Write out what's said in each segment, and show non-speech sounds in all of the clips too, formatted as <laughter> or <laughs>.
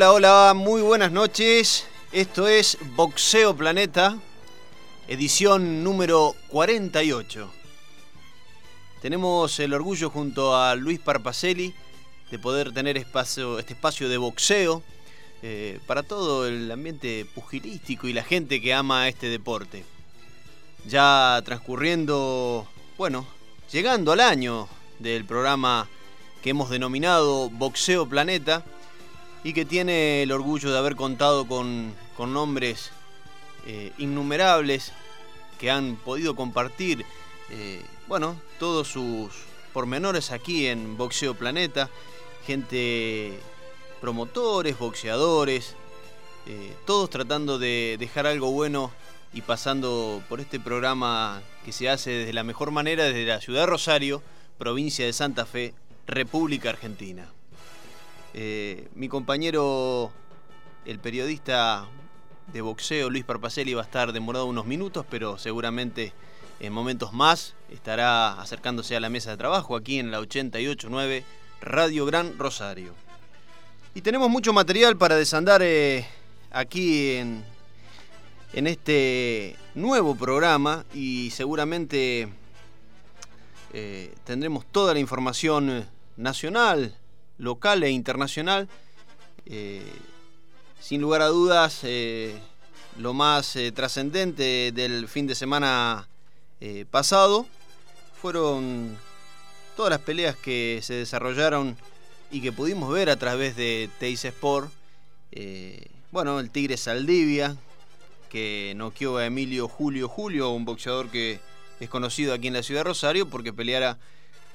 Hola, hola, muy buenas noches. Esto es Boxeo Planeta, edición número 48. Tenemos el orgullo junto a Luis Parpacelli de poder tener espacio, este espacio de boxeo eh, para todo el ambiente pugilístico y la gente que ama este deporte. Ya transcurriendo, bueno, llegando al año del programa que hemos denominado Boxeo Planeta y que tiene el orgullo de haber contado con, con nombres eh, innumerables que han podido compartir, eh, bueno, todos sus pormenores aquí en Boxeo Planeta, gente, promotores, boxeadores, eh, todos tratando de dejar algo bueno y pasando por este programa que se hace desde la mejor manera desde la ciudad de Rosario, provincia de Santa Fe, República Argentina. Eh, mi compañero, el periodista de boxeo, Luis Parpacelli, va a estar demorado unos minutos, pero seguramente en momentos más estará acercándose a la mesa de trabajo aquí en la 889 Radio Gran Rosario. Y tenemos mucho material para desandar eh, aquí en, este nuevo programa y seguramente eh, tendremos toda la información nacional, local e internacional. Eh, sin lugar a dudas, eh, lo más eh, trascendente del fin de semana pasado fueron todas las peleas que se desarrollaron y que pudimos ver a través de Teis Sport. bueno, el Tigre Saldivia, que noqueó a Emilio Julio Julio, un boxeador que es conocido aquí en la ciudad de Rosario porque peleara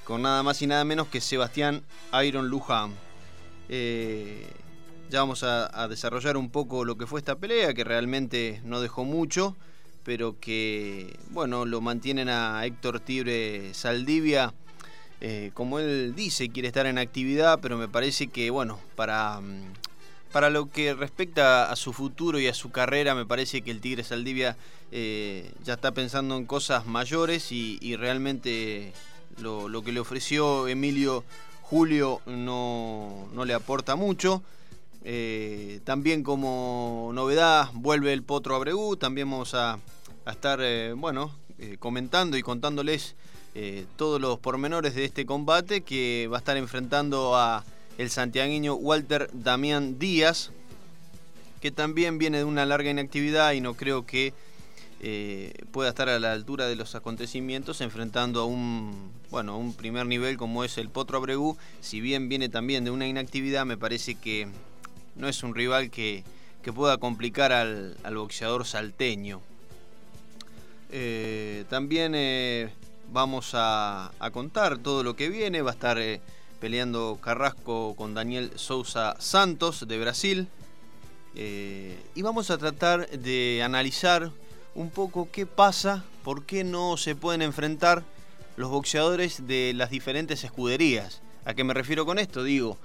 con nada más y nada menos que Sebastián Iron Luján. Eh, ya vamos a, desarrollar un poco lo que fue esta pelea, que realmente no dejó mucho, pero que, bueno, lo mantienen a Héctor Tibre Saldivia. Eh, como él dice, quiere estar en actividad, pero me parece que, bueno, para, mm, para lo que respecta a su futuro y a su carrera, me parece que el Tigre Saldivia eh, ya está pensando en cosas mayores y realmente lo, que le ofreció Emilio Julio no, le aporta mucho. Eh, también como novedad vuelve el Potro Abreu. También vamos a, estar eh, bueno, eh, comentando y contándoles todos los pormenores de este combate que va a estar enfrentando a el santiagueño Walter Damián Díaz, que también viene de una larga inactividad y no creo que eh, pueda estar a la altura de los acontecimientos enfrentando a un, bueno, un primer nivel como es el Potro Abregu. Si bien viene también de una inactividad, me parece que no es un rival que, pueda complicar al, boxeador salteño. Eh, también eh, vamos a, contar todo lo que viene. Va a estar peleando Carrasco con Daniel Sousa Santos de Brasil. y vamos a tratar de analizar un poco qué pasa, por qué no se pueden enfrentar los boxeadores de las diferentes escuderías. ¿A qué me refiero con esto? Digo,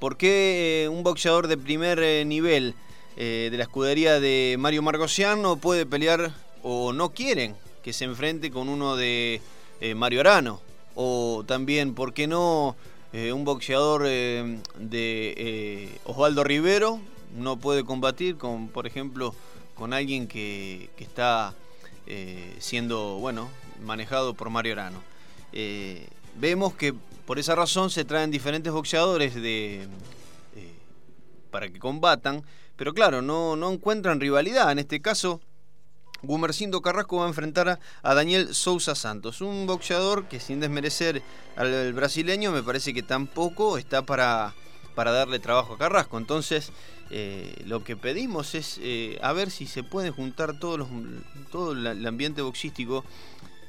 ¿por qué eh, un boxeador de primer eh, nivel eh, de la escudería de Mario Margosian no puede pelear o no quieren que se enfrente con uno de Mario Arano? O también, ¿por qué no un boxeador de Osvaldo Rivero no puede combatir con, por ejemplo, con alguien que, está siendo, bueno, manejado por Mario Arano. vemos que por esa razón se traen diferentes boxeadores de, para que combatan, pero claro, no, no encuentran rivalidad. En este caso, Gumercindo Carrasco va a enfrentar a, Daniel Sousa Santos, un boxeador que sin desmerecer al, brasileño me parece que tampoco está para, para darle trabajo a Carrasco. Entonces, eh, lo que pedimos es eh, a ver si se puede juntar todos los, todo el ambiente boxístico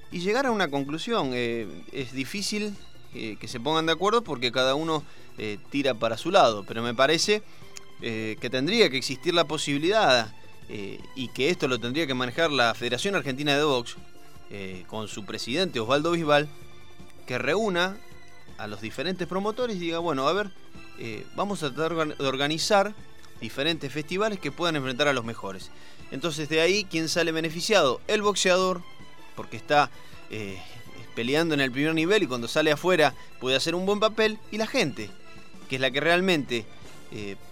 y llegar a una conclusión. Eh, es difícil que se pongan de acuerdo porque cada uno tira para su lado, pero me parece que tendría que existir la posibilidad y que esto lo tendría que manejar la Federación Argentina de Box con su presidente Osvaldo Bisbal, que reúna a los diferentes promotores y diga, bueno, a ver, eh, vamos a tratar de organizar diferentes festivales que puedan enfrentar a los mejores. Entonces de ahí, ¿quién sale beneficiado? El boxeador, porque está peleando en el primer nivel y cuando sale afuera puede hacer un buen papel, y la gente, que es la que realmente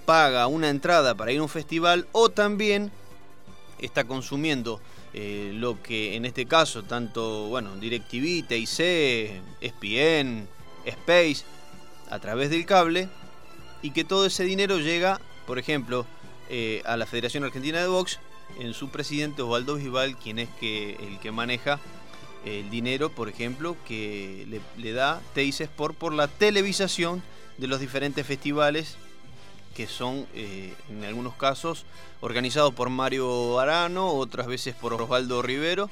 paga una entrada para ir a un festival o también está consumiendo eh, lo que en este caso tanto, bueno, DirecTV, TIC, ESPN, Space, a través del cable, y que todo ese dinero llega, por ejemplo, eh, a la Federación Argentina de Box, en su presidente Osvaldo Vival, quien es que, el que maneja el dinero, por ejemplo, que le, da TIC Sport por la televisación de los diferentes festivales que son eh, en algunos casos organizados por Mario Arano, otras veces por Osvaldo Rivero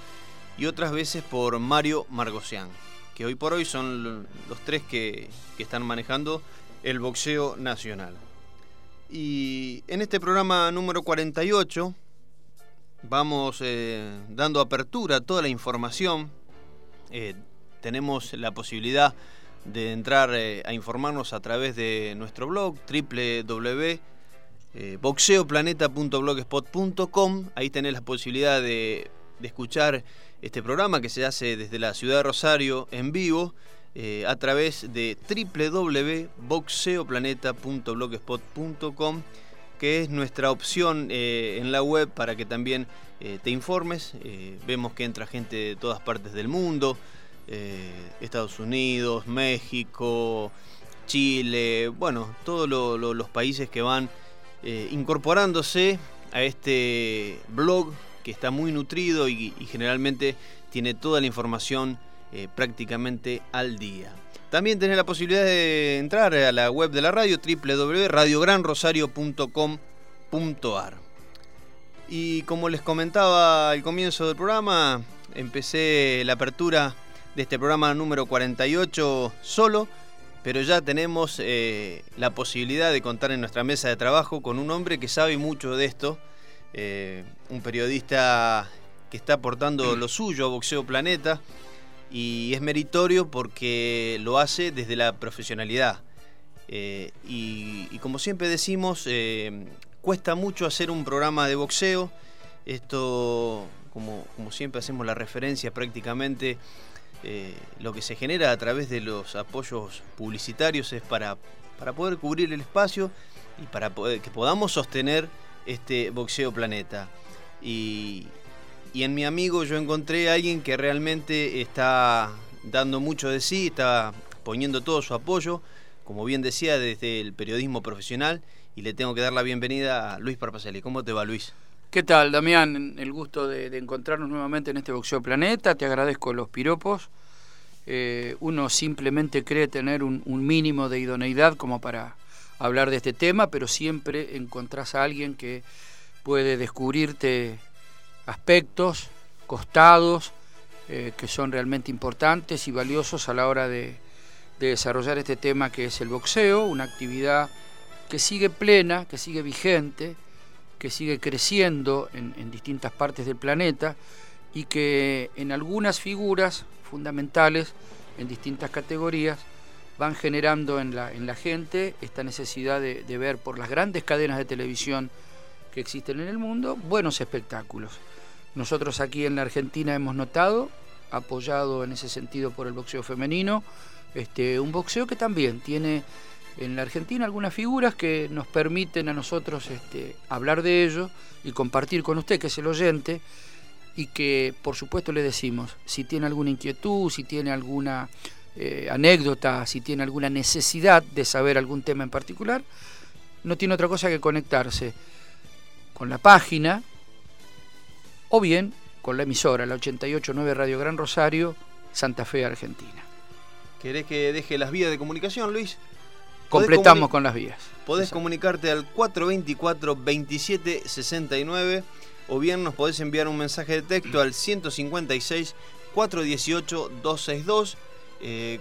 y otras veces por Mario Margosian, que hoy por hoy son los tres que, están manejando el boxeo nacional. Y en este programa número 48 vamos eh, dando apertura a toda la información. Eh, tenemos la posibilidad de entrar eh, a informarnos a través de nuestro blog www.boxeoplaneta.blogspot.com. Ahí tenés la posibilidad de, escuchar este programa que se hace desde la ciudad de Rosario en vivo eh, a través de www.boxeoplaneta.blogspot.com que es nuestra opción eh, en la web para que también te informes. vemos que entra gente de todas partes del mundo. Eh, Estados Unidos, México, Chile, bueno, todos los países que van eh, incorporándose a este blog que está muy nutrido y, generalmente tiene toda la información eh, prácticamente al día. También tenés la posibilidad de entrar a la web de la radio www.radiogranrosario.com.ar. Y como les comentaba al comienzo del programa, empecé la apertura de este programa número 48 solo, pero ya tenemos eh, la posibilidad de contar en nuestra mesa de trabajo con un hombre que sabe mucho de esto, eh, un periodista que está aportando lo suyo a Boxeo Planeta y es meritorio porque lo hace desde la profesionalidad. Eh, y, como siempre decimos, cuesta mucho hacer un programa de boxeo. Esto, como, como siempre hacemos la referencia prácticamente eh, lo que se genera a través de los apoyos publicitarios es para, para poder cubrir el espacio y para poder, que podamos sostener este boxeo planeta. Y, en mi amigo yo encontré a alguien que realmente está dando mucho de sí, está poniendo todo su apoyo, como bien decía, desde el periodismo profesional. Y le tengo que dar la bienvenida a Luis Parpacelli. ¿Cómo te va, Luis? ¿Qué tal, Damián? El gusto de, encontrarnos nuevamente en este Boxeo Planeta. Te agradezco los piropos. Eh, uno simplemente cree tener un, mínimo de idoneidad como para hablar de este tema, pero siempre encontrás a alguien que puede descubrirte aspectos, costados, eh, que son realmente importantes y valiosos a la hora de desarrollar este tema que es el boxeo, una actividad que sigue plena, que sigue vigente que sigue creciendo en, distintas partes del planeta y que en algunas figuras fundamentales, en distintas categorías, van generando en la, en la gente esta necesidad de, ver por las grandes cadenas de televisión que existen en el mundo buenos espectáculos. Nosotros aquí en la Argentina hemos notado, apoyado en ese sentido por el boxeo femenino, Este, un boxeo que también tiene en la Argentina algunas figuras que nos permiten a nosotros este, hablar de ello y compartir con usted, que es el oyente, y que por supuesto le decimos, si tiene alguna inquietud, si tiene alguna eh, anécdota, si tiene alguna necesidad de saber algún tema en particular, no tiene otra cosa que conectarse con la página o bien con la emisora, la 889 Radio Gran Rosario, Santa Fe, Argentina. ¿Querés que deje las vías de comunicación, Luis? Completamos con las vías. Podés comunicarte al 424-2769 o bien nos podés enviar un mensaje de texto al 156 418 262.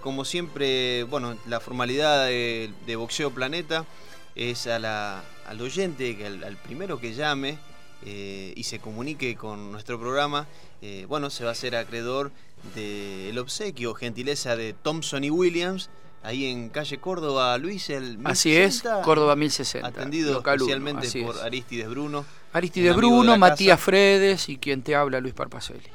como siempre, bueno, la formalidad de, Boxeo Planeta es a la, al oyente, que al, primero que llame eh, y se comunique con nuestro programa, eh, bueno, se va a hacer acreedor del obsequio, gentileza de Thompson y Williams, ahí en calle Córdoba, Luis, el 1060, Así es, Córdoba 1060. Atendido especialmente por Aristides Bruno. Aristides Bruno, Matías Fredes y quien te habla, Luis Parpacelli.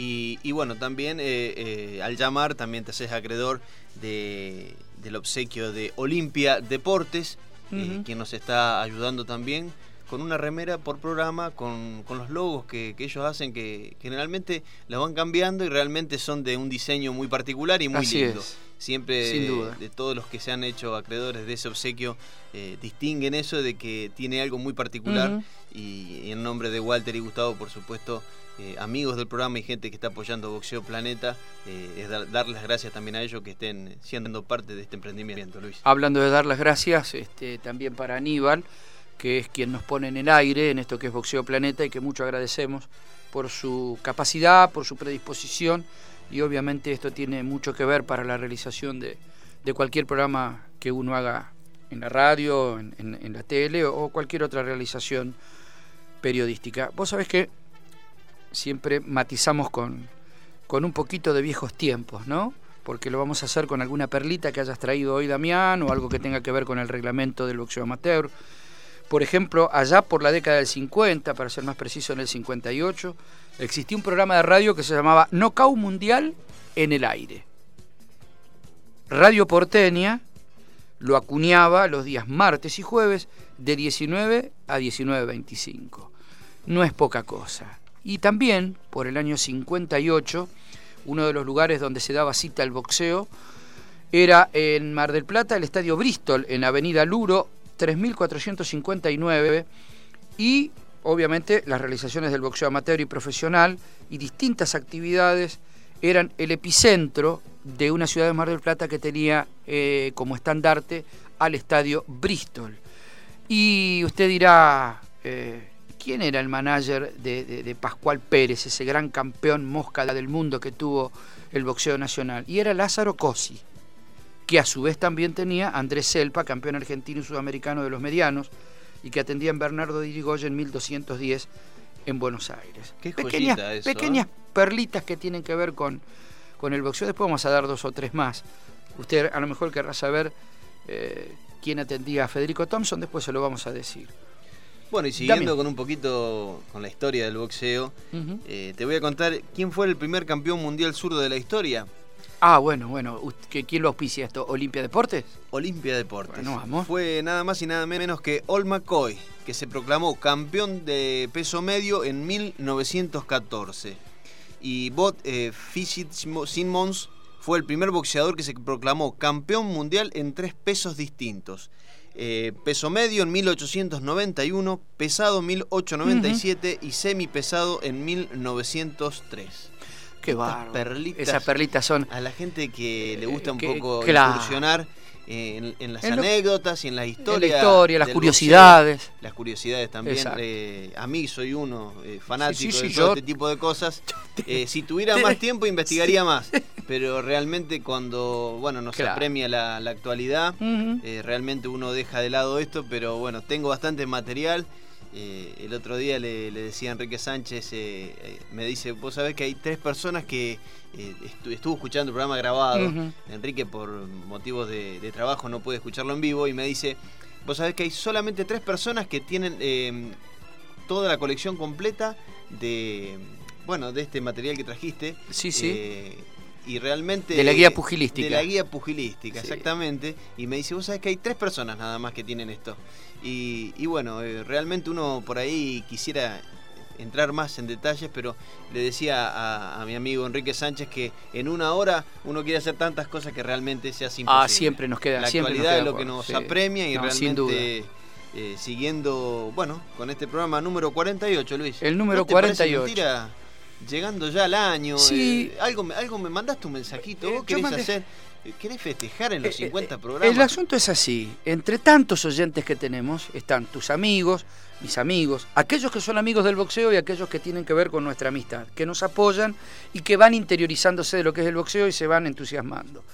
Y, bueno, también eh, eh, al llamar también te haces acreedor de, del obsequio de Olimpia Deportes, eh, quien nos está ayudando también con una remera por programa, con, los logos que, ellos hacen, que generalmente las van cambiando y realmente son de un diseño muy particular y muy lindo. Siempre De, todos los que se han hecho acreedores de ese obsequio eh, distinguen eso de que tiene algo muy particular y, en nombre de Walter y Gustavo, por supuesto, eh, amigos del programa y gente que está apoyando Boxeo Planeta, eh, es darles las gracias también a ellos que estén siendo parte de este emprendimiento, Luis. Hablando de dar las gracias, este, también para Aníbal que es quien nos pone en el aire en esto que es Boxeo Planeta y que mucho agradecemos por su capacidad, por su predisposición y obviamente esto tiene mucho que ver para la realización de, cualquier programa que uno haga en la radio, en, la tele o cualquier otra realización periodística. Vos sabés que siempre matizamos con, con un poquito de viejos tiempos, ¿no? Porque lo vamos a hacer con alguna perlita que hayas traído hoy, Damián, o algo que tenga que ver con el reglamento del boxeo amateur por ejemplo, allá por la década del 50, para ser más preciso, en el 58, existía un programa de radio que se llamaba Knockout Mundial en el aire. Radio Porteña lo acuñaba los días martes y jueves de 19 a 19.25. No es poca cosa. Y también, por el año 58, uno de los lugares donde se daba cita al boxeo era en Mar del Plata, el Estadio Bristol, en Avenida Luro, 3.459 y obviamente las realizaciones del boxeo amateur y profesional y distintas actividades eran el epicentro de una ciudad de Mar del Plata que tenía eh, como estandarte al estadio Bristol. Y usted dirá, eh, ¿quién era el manager de, Pascual Pérez, ese gran campeón mosca del mundo que tuvo el boxeo nacional? Y era Lázaro Cosi que a su vez también tenía Andrés Selpa, campeón argentino y sudamericano de los medianos, y que atendía en Bernardo de Irigoyen en 1210 en Buenos Aires. Qué pequeñas, eso, pequeñas ¿eh? perlitas que tienen que ver con, con el boxeo. Después vamos a dar dos o tres más. Usted a lo mejor querrá saber eh, quién atendía a Federico Thompson, después se lo vamos a decir. Bueno, y siguiendo con un poquito con la historia del boxeo, eh, te voy a contar quién fue el primer campeón mundial zurdo de la historia. Ah, bueno, bueno. ¿Quién lo auspicia esto? ¿Olimpia Deportes? Olimpia Deportes. Fue nada más y nada menos que Ol McCoy, que se proclamó campeón de peso medio en 1914. Y Bot eh, Simmons fue el primer boxeador que se proclamó campeón mundial en tres pesos distintos. Eh, peso medio en 1891, pesado en 1897 y semipesado en 1903. Qué perlitas. Esas perlitas son. A la gente que le gusta un poco incursionar en, las anécdotas y en la historia. En la historia, las curiosidades. las curiosidades también. Eh, a mí soy uno eh, fanático de todo este tipo de cosas. <laughs> Eh, si tuviera más tiempo <laughs> investigaría más. Pero realmente cuando bueno nos apremia la, actualidad, realmente uno deja de lado esto. Pero bueno, tengo bastante material. Eh, el otro día le, decía Enrique Sánchez, eh, eh, me dice, vos sabés que hay tres personas que estuvo escuchando el programa grabado. Enrique por motivos de, trabajo no puede escucharlo en vivo y me dice, vos sabés que hay solamente tres personas que tienen toda la colección completa de, bueno, de este material que trajiste. Sí, sí. Y realmente... De la guía pugilística. De la guía pugilística, exactamente. Y me dice, vos sabés que hay tres personas nada más que tienen esto. Y, y bueno, eh, realmente uno por ahí quisiera entrar más en detalles, pero le decía a, mi amigo Enrique Sánchez que en una hora uno quiere hacer tantas cosas que realmente se hace imposible. Ah, siempre nos queda. La siempre actualidad es lo que nos apremia y realmente eh, siguiendo, bueno, con este programa número 48, Luis. El número 48. Llegando ya al año. Sí. Eh, algo, algo me mandaste un mensajito. ¿Vos querés hacer? ¿Querés festejar en los 50 programas? El asunto es así. Entre tantos oyentes que tenemos están tus amigos, mis amigos, aquellos que son amigos del boxeo y aquellos que tienen que ver con nuestra amistad, que nos apoyan y que van interiorizándose de lo que es el boxeo y se van entusiasmando.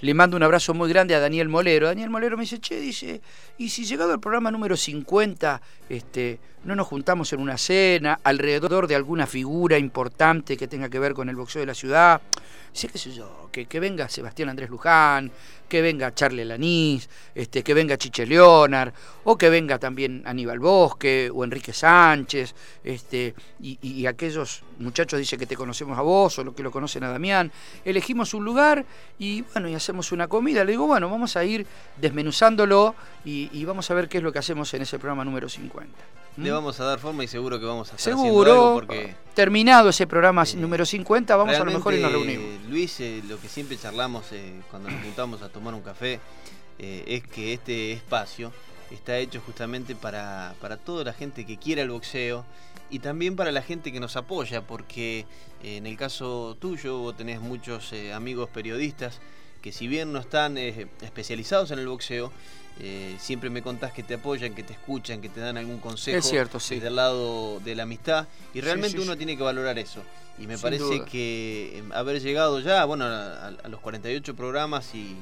Le mando un abrazo muy grande a Daniel Molero. Daniel Molero me dice, che, dice, y si llegado al programa número 50, este, no nos juntamos en una cena alrededor de alguna figura importante que tenga que ver con el boxeo de la ciudad. Sí, qué sé yo, que, que venga Sebastián Andrés Luján, que venga Charlie Lanís, este, que venga Chiche Leonard, o que venga también Aníbal Bosque o Enrique Sánchez, este, y, aquellos muchachos dicen que te conocemos a vos o lo que lo conocen a Damián. Elegimos un lugar y bueno, y hacemos una comida. Le digo, bueno, vamos a ir desmenuzándolo y, vamos a ver qué es lo que hacemos en ese programa número 50. Le ¿Mm? vamos a dar forma y seguro que vamos a estar Seguro, algo porque, terminado ese programa eh, número 50, vamos a lo mejor y nos reunimos. Luis, eh, lo que siempre charlamos eh, cuando nos juntamos a tomar un café, es que este espacio está hecho justamente para, para, toda la gente que quiera el boxeo y también para la gente que nos apoya, porque en el caso tuyo vos tenés muchos amigos periodistas que si bien no están especializados en el boxeo, siempre me contás que te apoyan, que te escuchan, que te dan algún consejo es cierto, sí. desde el lado de la amistad y realmente uno tiene que valorar eso. Y me parece que em, haber llegado ya, bueno, a, los 48 programas y,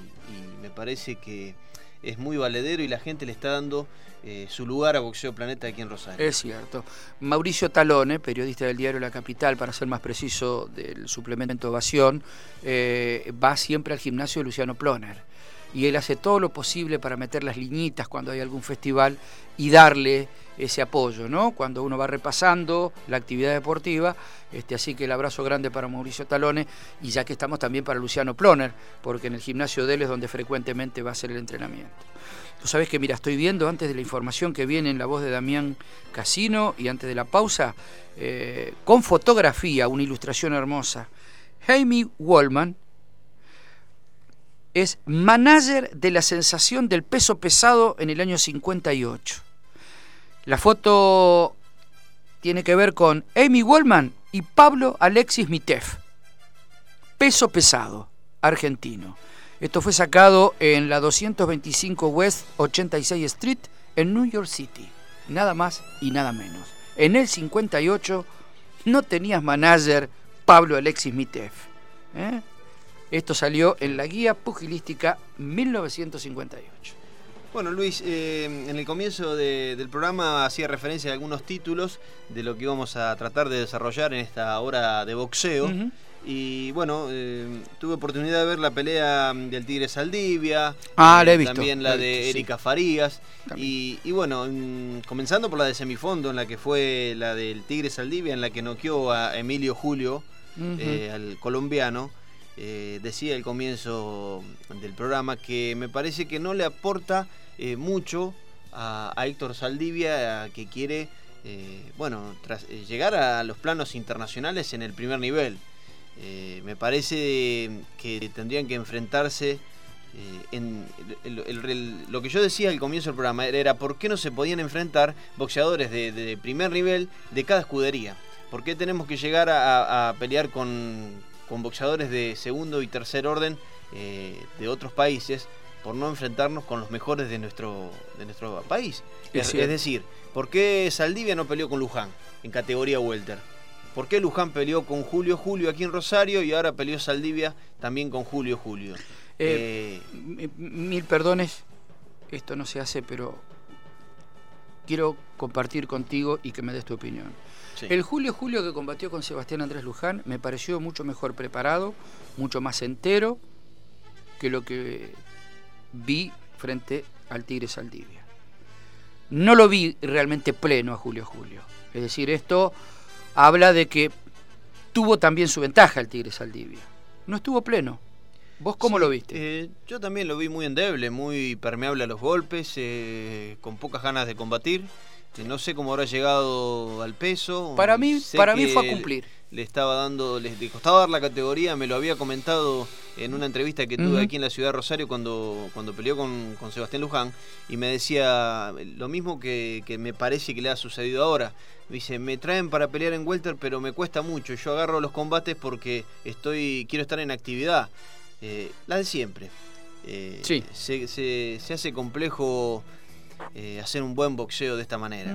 me parece que es muy valedero y la gente le está dando eh, su lugar a Boxeo Planeta aquí en Rosario. Es cierto. Mauricio Talone, periodista del diario La Capital, para ser más preciso del suplemento Ovación, eh, va siempre al gimnasio de Luciano Ploner. Y él hace todo lo posible para meter las liñitas cuando hay algún festival y darle ese apoyo, ¿no? Cuando uno va repasando la actividad deportiva, este, así que el abrazo grande para Mauricio Talone y ya que estamos también para Luciano Ploner, porque en el gimnasio de él es donde frecuentemente va a ser el entrenamiento. Tú sabes que, mira, estoy viendo antes de la información que viene en la voz de Damián Casino y antes de la pausa, eh, con fotografía, una ilustración hermosa. Jamie Wallman es manager de la sensación del peso pesado en el año 58. La foto tiene que ver con Amy Wallman y Pablo Alexis Mitef. Peso pesado, argentino. Esto fue sacado en la 225 West 86 Street en New York City. Nada más y nada menos. En el 58 no tenías manager Pablo Alexis Mitef. ¿eh? Esto salió en la guía pugilística 1958. Bueno, Luis, eh, en el comienzo del programa hacía referencia a algunos títulos de lo que íbamos a tratar de desarrollar en esta hora de boxeo. Y bueno, eh, tuve oportunidad de ver la pelea del Tigre Saldivia. Ah, la he visto. También la, de Erika Farías. Y, bueno, comenzando por la de semifondo, en la que fue la del Tigre Saldivia, en la que noqueó a Emilio Julio, eh, al colombiano. Eh, decía al comienzo del programa que me parece que no le aporta eh, mucho a, Héctor Saldivia que quiere eh, bueno tras, llegar a los planos internacionales en el primer nivel. Me parece que tendrían que enfrentarse en lo que yo decía al comienzo del programa era por qué no se podían enfrentar boxeadores de, primer nivel de cada escudería. ¿Por qué tenemos que llegar a pelear con, con boxeadores de segundo y tercer orden eh, de otros países por no enfrentarnos con los mejores de nuestro, de nuestro país. Es, decir, ¿por qué Saldivia no peleó con Luján en categoría welter? ¿Por qué Luján peleó con Julio Julio aquí en Rosario y ahora peleó Saldivia también con Julio Julio? Eh, eh, mil perdones, esto no se hace, pero quiero compartir contigo y que me des tu opinión. El Julio Julio que combatió con Sebastián Andrés Luján me pareció mucho mejor preparado, mucho más entero que lo que vi frente al Tigre Saldivia. No lo vi realmente pleno a Julio Julio. Es decir, esto habla de que tuvo también su ventaja el Tigre Saldivia. no estuvo pleno. ¿Vos cómo Sí, lo viste? eh, yo también lo vi muy endeble, muy permeable a los golpes, eh, con pocas ganas de combatir. que no sé cómo habrá llegado al peso. para mí, sé para mí fue a cumplir. Le estaba dando, le, le costaba dar la categoría, me lo había comentado en una entrevista que tuve aquí en la ciudad de Rosario cuando, cuando peleó con, con Sebastián Luján y me decía lo mismo que, que me parece que le ha sucedido ahora. Me dice, me traen para pelear en welter, pero me cuesta mucho. Yo agarro los combates porque estoy, quiero estar en actividad. Eh, la de siempre. Eh, Sí. se, se- se hace complejo eh, hacer un buen boxeo de esta manera.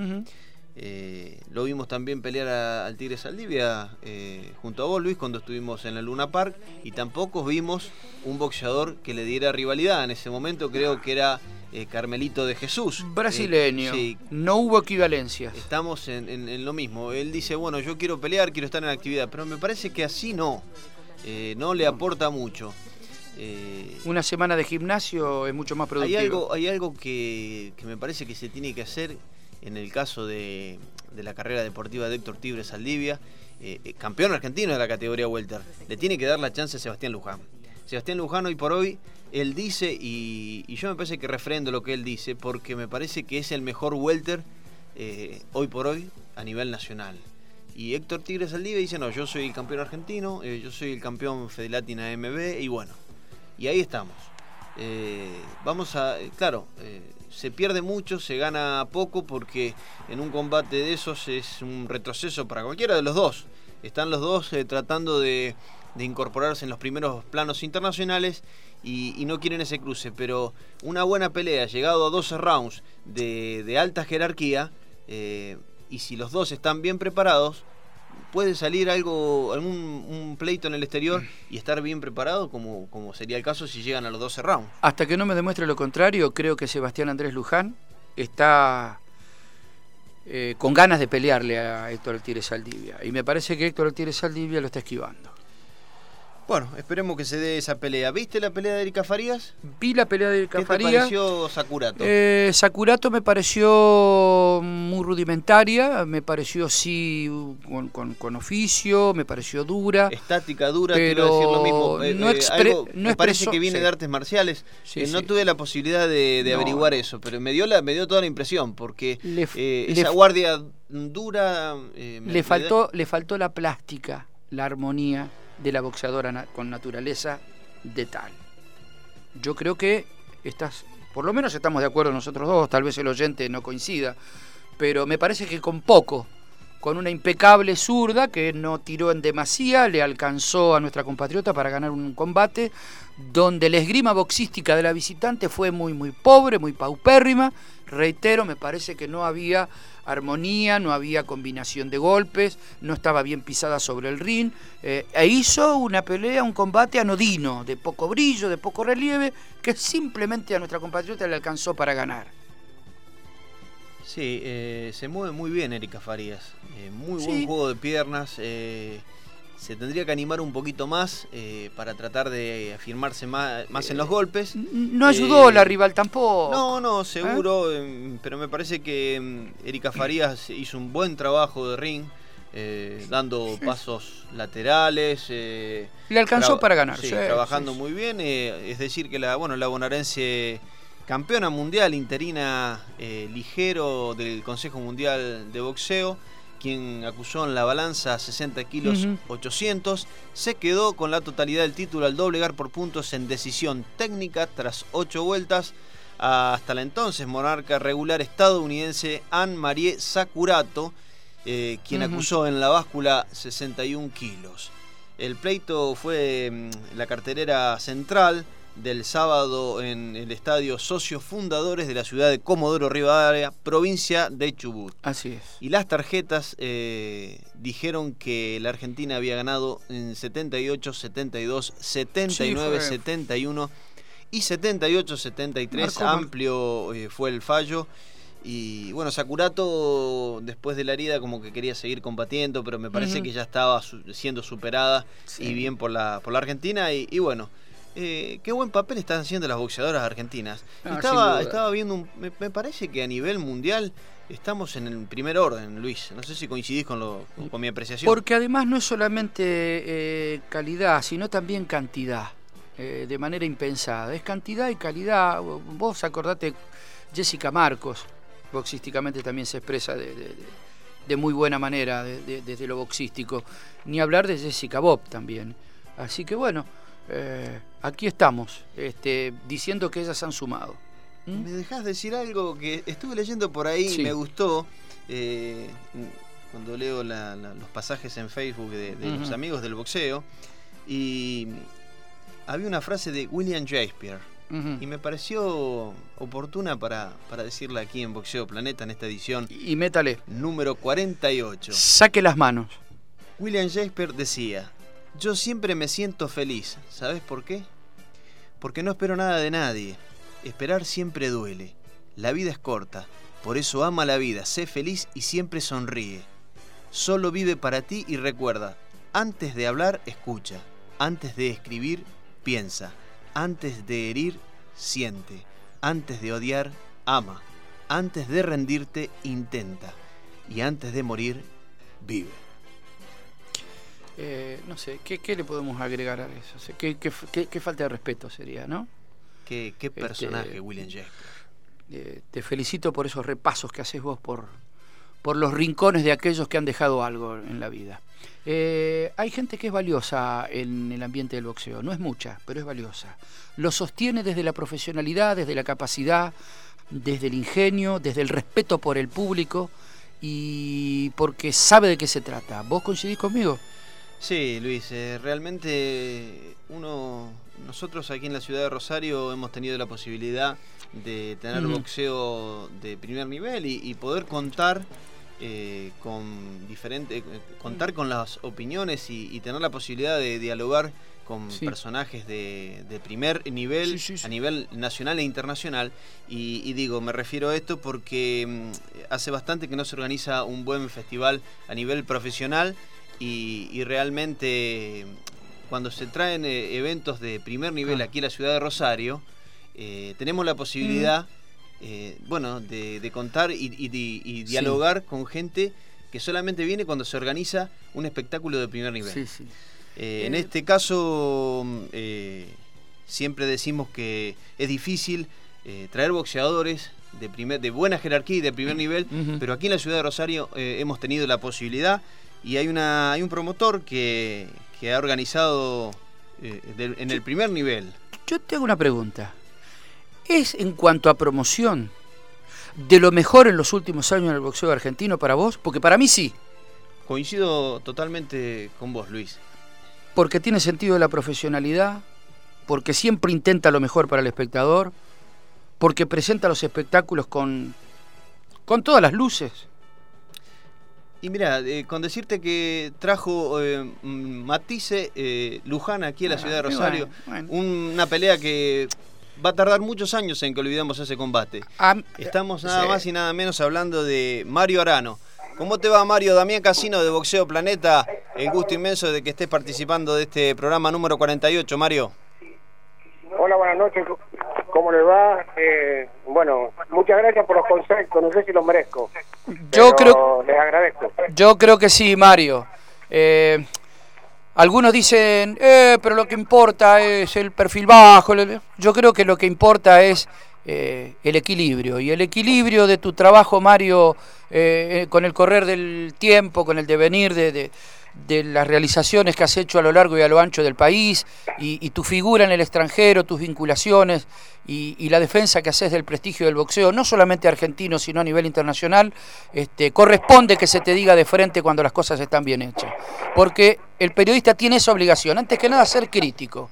Eh, lo vimos también pelear a- al Tigre Saldivia eh, junto a vos, Luis, cuando estuvimos en la Luna Park. Y tampoco vimos un boxeador que le diera rivalidad. En ese momento creo que era eh, Carmelito de Jesús. Brasileño. Sí, No hubo equivalencias. estamos en, en- en lo mismo. Él dice, bueno, yo quiero pelear, quiero estar en actividad. Pero me parece que así no. Eh, no le aporta mucho. Eh, Una semana de gimnasio es mucho más hay productiva. algo, hay algo que, que me parece que se tiene que hacer en el caso de, de la carrera deportiva de Héctor Tigre Saldivia, eh, eh, campeón argentino de la categoría welter. Le tiene que dar la chance a Sebastián Luján. Sebastián Luján hoy por hoy, él dice, y, y yo me parece que refrendo lo que él dice, porque me parece que es el mejor welter eh, hoy por hoy a nivel nacional. Y Héctor Tigre Saldivia dice, no, yo soy el campeón argentino, eh, yo soy el campeón Fedelatina AMB, y bueno, y ahí estamos. Eh, vamos a, eh, claro, eh, se pierde mucho, se gana poco porque en un combate de esos es un retroceso para cualquiera de los dos. Están los dos tratando de, incorporarse en los primeros planos internacionales y, no quieren ese cruce, pero una buena pelea, llegado a 12 rounds de, de alta jerarquía, y si los dos están bien preparados, puede salir algo, algún un pleito en el exterior y estar bien preparado, como, como sería el caso si llegan a los 12 rounds. Hasta que no me demuestre lo contrario, creo que Sebastián Andrés Luján está eh, con ganas de pelearle a Héctor Tigre Saldivia. Y me parece que Héctor Tigre Saldivia lo está esquivando. Bueno, esperemos que se dé esa pelea. ¿Viste la pelea de Erika Farías? Vi la pelea de ¿Qué te pareció Sakurato? Eh, Sakurato me pareció muy rudimentaria, me pareció sí con, con- con oficio, me pareció dura. Estática, dura, pero quiero decir lo mismo. Eh, no eh, expre- algo- no me parece expresó- que viene sí. de artes marciales. Sí, Eh, no tuve la posibilidad de, de No. averiguar eso, pero me dio, la, me dio toda la impresión, porque Le f- le esa guardia dura... eh, me- Le faltó, le faltó la plástica, la armonía de la boxeadora con naturaleza de tal. Yo creo que estás, por lo menos estamos de acuerdo nosotros dos, tal vez el oyente no coincida, pero me parece que con poco, con una impecable zurda que no tiró en demasía, le alcanzó a nuestra compatriota para ganar un combate donde la esgrima boxística de la visitante fue muy muy pobre, muy paupérrima. Reitero, me parece que no había armonía, no había combinación de golpes, no estaba bien pisada sobre el ring, eh, e hizo una pelea, un combate anodino, de poco brillo, de poco relieve, que simplemente a nuestra compatriota le alcanzó para ganar. Sí, eh, se mueve muy bien Erika Farías. Eh, muy Sí. buen juego de piernas. Eh, se tendría que animar un poquito más eh, para tratar de afirmarse más, más en los golpes. N- No ayudó Eh, la rival tampoco. No, no, seguro, em, pero me parece que em, Erika Farías hizo un buen trabajo de ring, eh, dando pasos laterales. eh, Le alcanzó para ganar. sí, sí, trabajando sí, muy bien. eh, es decir, que la, bueno, la bonaerense campeona mundial interina eh, ligero del Consejo Mundial de Boxeo, quien acusó en la balanza 60 kilos Ujú. 800, se quedó con la totalidad del título al doblegar por puntos en decisión técnica tras ocho vueltas. Hasta la entonces monarca regular estadounidense Anne-Marie Sakurato, eh, quien acusó en la báscula 61 kilos. El pleito fue mm, la cartelera central del sábado en el estadio Socios Fundadores de la ciudad de Comodoro Rivadavia, provincia de Chubut. Así es. Y las tarjetas eh, dijeron que la Argentina había ganado en 78, 72, 79, fue- 71 y 78, 73. Marcó con- Amplio eh, fue el fallo. Y bueno, Sakurato después de la herida como que quería seguir combatiendo, pero me parece que ya estaba su- siendo superada Sí. y bien por la, por la Argentina. Y, y bueno, eh, qué buen papel están haciendo las boxeadoras argentinas. Ah, estaba, estaba viendo, un- me, me parece que a nivel mundial estamos en el primer orden, Luis. No sé si coincidís con, lo, con mi apreciación. Porque además no es solamente eh, calidad, sino también cantidad, eh, de manera impensada. Es cantidad y calidad. Vos acordate, Jessica Marcos, boxísticamente también se expresa de, de- muy buena manera de- de- desde lo boxístico. Ni hablar de Jessica Bob también. Así que bueno, eh, aquí estamos, este, diciendo que ellas han sumado. ¿Mm? ¿Me dejás decir algo que estuve leyendo por ahí Sí. y me gustó? eh, cuando leo la- la- los pasajes en Facebook de, de los amigos del boxeo. Y había una frase de William Shakespeare. Y me pareció oportuna para, para decirla aquí en Boxeo Planeta en esta edición Y métale, número 48. saque las manos. William Shakespeare decía, yo siempre me siento feliz. ¿Sabes por qué? Porque no espero nada de nadie. Esperar siempre duele. La vida es corta. Por eso ama la vida, sé feliz y siempre sonríe. Solo vive para ti y recuerda, antes de hablar, escucha. Antes de escribir, piensa. Antes de herir, siente. Antes de odiar, ama. Antes de rendirte, intenta. Y antes de morir, vive. Eh, no sé, ¿qué, qué le podemos agregar a eso? O sea, ¿qué, qué, qué- qué falta de respeto sería, no? Qué, qué Este- personaje, William Shakespeare. Eh, te felicito por esos repasos que haces vos por, por los rincones de aquellos que han dejado algo en la vida. Eh, hay gente que es valiosa en el ambiente del boxeo, no es mucha, pero es valiosa. Lo sostiene desde la profesionalidad, desde la capacidad, desde el ingenio, desde el respeto por el público y porque sabe de qué se trata. ¿Vos coincidís conmigo? Sí, Luis, eh, realmente uno, nosotros aquí en la ciudad de Rosario hemos tenido la posibilidad de tener Ujú. boxeo de primer nivel y, y poder contar eh, con diferentes, contar con las opiniones y, y tener la posibilidad de dialogar con Sí. personajes de, de primer nivel Sí, sí, sí. a nivel nacional e internacional y, y digo me refiero a esto porque mm, hace bastante que no se organiza un buen festival a nivel profesional y, y realmente cuando se traen eh, eventos de primer nivel Ah. aquí en la ciudad de Rosario, eh, tenemos la posibilidad, eh, bueno, de, de contar y, y- y- y dialogar con gente que solamente viene cuando se organiza un espectáculo de primer nivel. Sí, sí. En este caso, mm, siempre decimos que es difícil traer boxeadores de, primer, de buena jerarquía y de primer nivel, pero aquí en la ciudad de Rosario hemos tenido la posibilidad y hay, una, hay un promotor que, que ha organizado eh, en el primer nivel. Yo te hago una pregunta. ¿Es en cuanto a promoción de lo mejor en los últimos años en el boxeo argentino para vos? Porque para mí sí, Coincido totalmente con vos, Luis. porque tiene sentido la profesionalidad, porque siempre intenta lo mejor para el espectador, porque presenta los espectáculos con, con todas las luces. Y mira, eh, con decirte que trajo eh, Matisse eh, Luján aquí a la Ah, ciudad de Rosario, bueno, bueno. una pelea que va a tardar muchos años en que olvidemos ese combate. Estamos nada sí. más y nada menos hablando de Mario Arano. ¿Cómo te va, Mario? Damián Casino de Boxeo Planeta. El gusto inmenso de que estés participando de este programa número 48, Mario. Hola, buenas noches. ¿Cómo le va? Eh, bueno, muchas gracias por los conceptos. No sé si los merezco. Yo creo, Les agradezco. yo creo que sí, Mario. Eh, algunos dicen, eh, pero lo que importa es el perfil bajo. Yo creo que lo que importa es eh, el equilibrio. Y el equilibrio de tu trabajo, Mario, eh, con el correr del tiempo, con el devenir de, de- de las realizaciones que has hecho a lo largo y a lo ancho del país, y, tu figura en el extranjero, tus vinculaciones y, y la defensa que haces del prestigio del boxeo, no solamente argentino, sino a nivel internacional, este, corresponde que se te diga de frente cuando las cosas están bien hechas. Porque el periodista tiene esa obligación, antes que nada, ser crítico.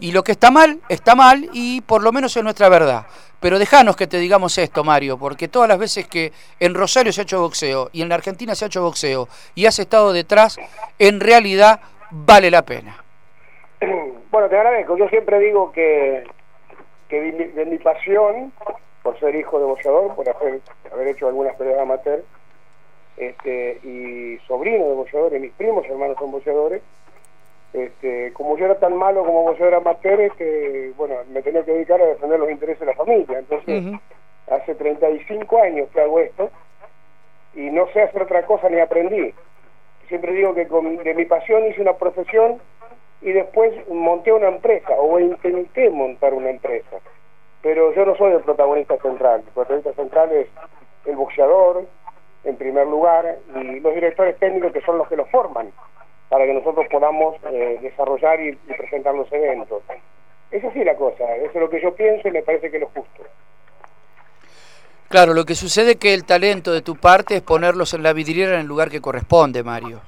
Y lo que está mal, está mal y por lo menos es nuestra verdad. Pero déjanos que te digamos esto, Mario, porque todas las veces que en Rosario se ha hecho boxeo y en la Argentina se ha hecho boxeo y has estado detrás, en realidad vale la pena. <clears throat> Bueno, te agradezco. Yo siempre digo que, que de, mi, pasión, por ser hijo de boxeador, por hacer, haber hecho algunas peleas amateur, este, y sobrino de boxeadores, mis primos hermanos son boxeadores, este, como yo era tan malo como vos era amateur, este, bueno, me tenía que dedicar a defender los intereses de la familia. Entonces, hace 35 años que hago esto y no sé hacer otra cosa ni aprendí. Siempre digo que con, de mi pasión hice una profesión y después monté una empresa o intenté montar una empresa. Pero yo no soy el protagonista central. El protagonista central es el boxeador, en primer lugar, y los directores técnicos que son los que lo forman para que nosotros podamos eh, desarrollar y, presentar los eventos. Es así la cosa, es lo que yo pienso y me parece que es lo justo. Claro, lo que sucede es que el talento de tu parte es ponerlos en la vidriera en el lugar que corresponde, Mario.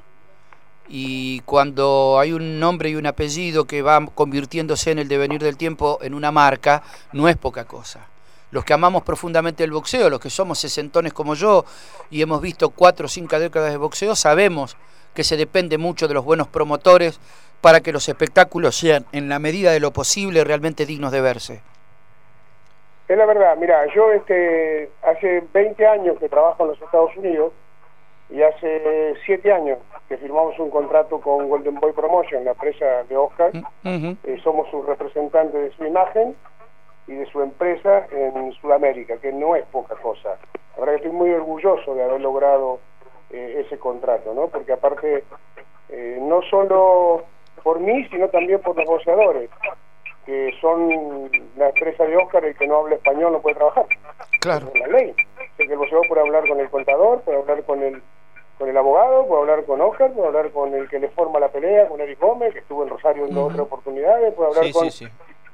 Y cuando hay un nombre y un apellido que va convirtiéndose en el devenir del tiempo en una marca, no es poca cosa. Los que amamos profundamente el boxeo, los que somos sesentones como yo y hemos visto cuatro o cinco décadas de boxeo, sabemos que se depende mucho de los buenos promotores para que los espectáculos sean, en la medida de lo posible, realmente dignos de verse. Es la verdad, mira, yo este, hace 20 años que trabajo en los Estados Unidos y hace 7 años que firmamos un contrato con Golden Boy Promotion, la empresa de Oscar. Mm, eh, somos sus representantes de su imagen y de su empresa en Sudamérica, que no es poca cosa. La verdad que estoy muy orgulloso de haber logrado eh, ese contrato, ¿no? Porque aparte, eh, no solo por mí, sino también por los negociadores, que son la empresa de Oscar, el que no habla español no puede trabajar. Claro. Es la ley. que el negociador puede hablar con el contador, puede hablar con el con el abogado, puede hablar con Oscar, puede hablar con el que le forma la pelea, con Eric Gómez, que estuvo en Rosario en otras oportunidades, puede hablar con,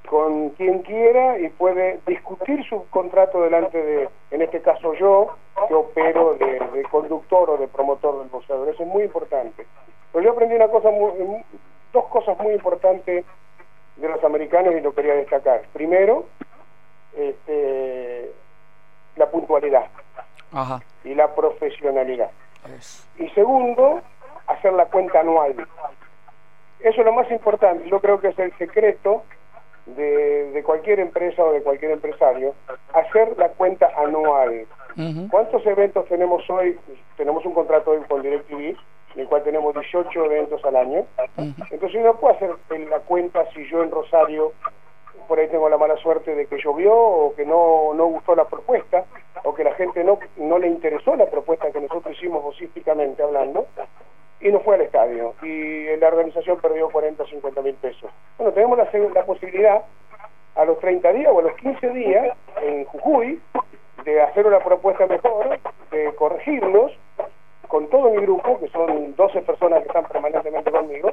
con quien quiera y puede discutir su contrato delante de, en este caso yo, que opero de, conductor o de promotor del boxeador. Eso es muy importante. Pero yo aprendí una cosa muy, dos cosas muy importantes de los americanos y lo quería destacar. Primero, este, la puntualidad y la profesionalidad. Y segundo, hacer la cuenta anual. Eso es lo más importante. Yo creo que es el secreto de, cualquier empresa o de cualquier empresario, hacer la cuenta anual. ¿Cuántos eventos tenemos hoy? Tenemos un contrato hoy con DirecTV, en el cual tenemos 18 eventos al año. Entonces yo no puedo hacer la cuenta si yo en Rosario por ahí tengo la mala suerte de que llovió o que no, no gustó la propuesta o que la gente no, no le interesó la propuesta que nosotros hicimos vocísticamente hablando y no fue al estadio y la organización perdió 40 o 50 mil pesos. Bueno, tenemos la, la posibilidad a los 30 días o a los 15 días en Jujuy de hacer una propuesta mejor, de corregirnos con todo mi grupo, que son 12 personas que están permanentemente conmigo,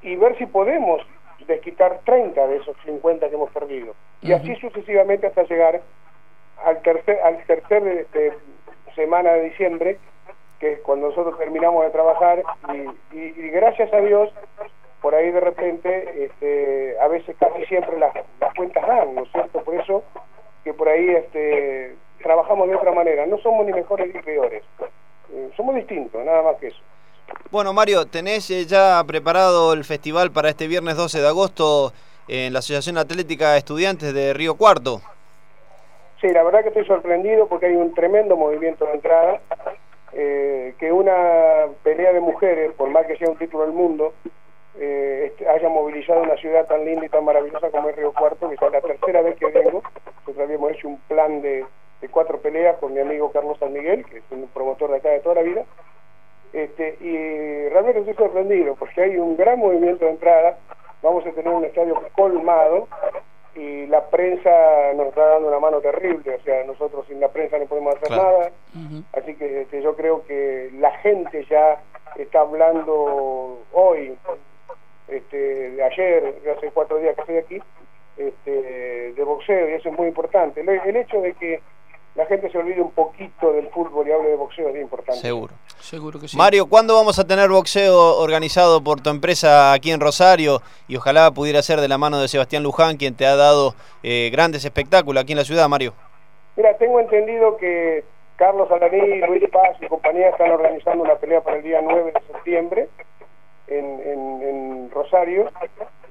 y ver si podemos desquitar 30 de esos 50 que hemos perdido. Y así sucesivamente hasta llegar al tercer, al tercer de semana de diciembre, que es cuando nosotros terminamos de trabajar y, gracias a Dios por ahí de repente este, a veces casi siempre las, cuentas dan, ¿no es cierto? Por eso que por ahí este, trabajamos de otra manera, no somos ni mejores ni peores, eh, somos distintos, nada más que eso. Bueno, Mario, ¿tenés eh, ya preparado el festival para este viernes 12 de agosto en la Asociación Atlética Estudiantes de Río Cuarto? Sí, la verdad que estoy sorprendido porque hay un tremendo movimiento de entrada eh, que una pelea de mujeres, por más que sea un título del mundo, eh, haya movilizado una ciudad tan linda y tan maravillosa como es Río Cuarto, que es la tercera vez que vengo. Nosotros habíamos hecho un plan de, cuatro peleas con mi amigo Carlos San Miguel, que es un promotor de acá de toda la vida. Este, y realmente estoy sorprendido porque hay un gran movimiento de entrada. Vamos a tener un estadio colmado y la prensa nos está dando una mano terrible, o sea, nosotros sin la prensa no podemos hacer nada, así que este, yo creo que la gente ya está hablando hoy, este, de ayer, hace cuatro días que estoy aquí, este, de boxeo y eso es muy importante. el hecho de que la gente se olvide un poquito del fútbol y hable de boxeo es importante. Seguro. Seguro que sí. Mario, ¿cuándo vamos a tener boxeo organizado por tu empresa aquí en Rosario? Y ojalá pudiera ser de la mano de Sebastián Luján, quien te ha dado eh, grandes espectáculos aquí en la ciudad, Mario. Mira, tengo entendido que Carlos Alaní, Luis Paz y compañía están organizando una pelea para el día 9 de septiembre en, en Rosario,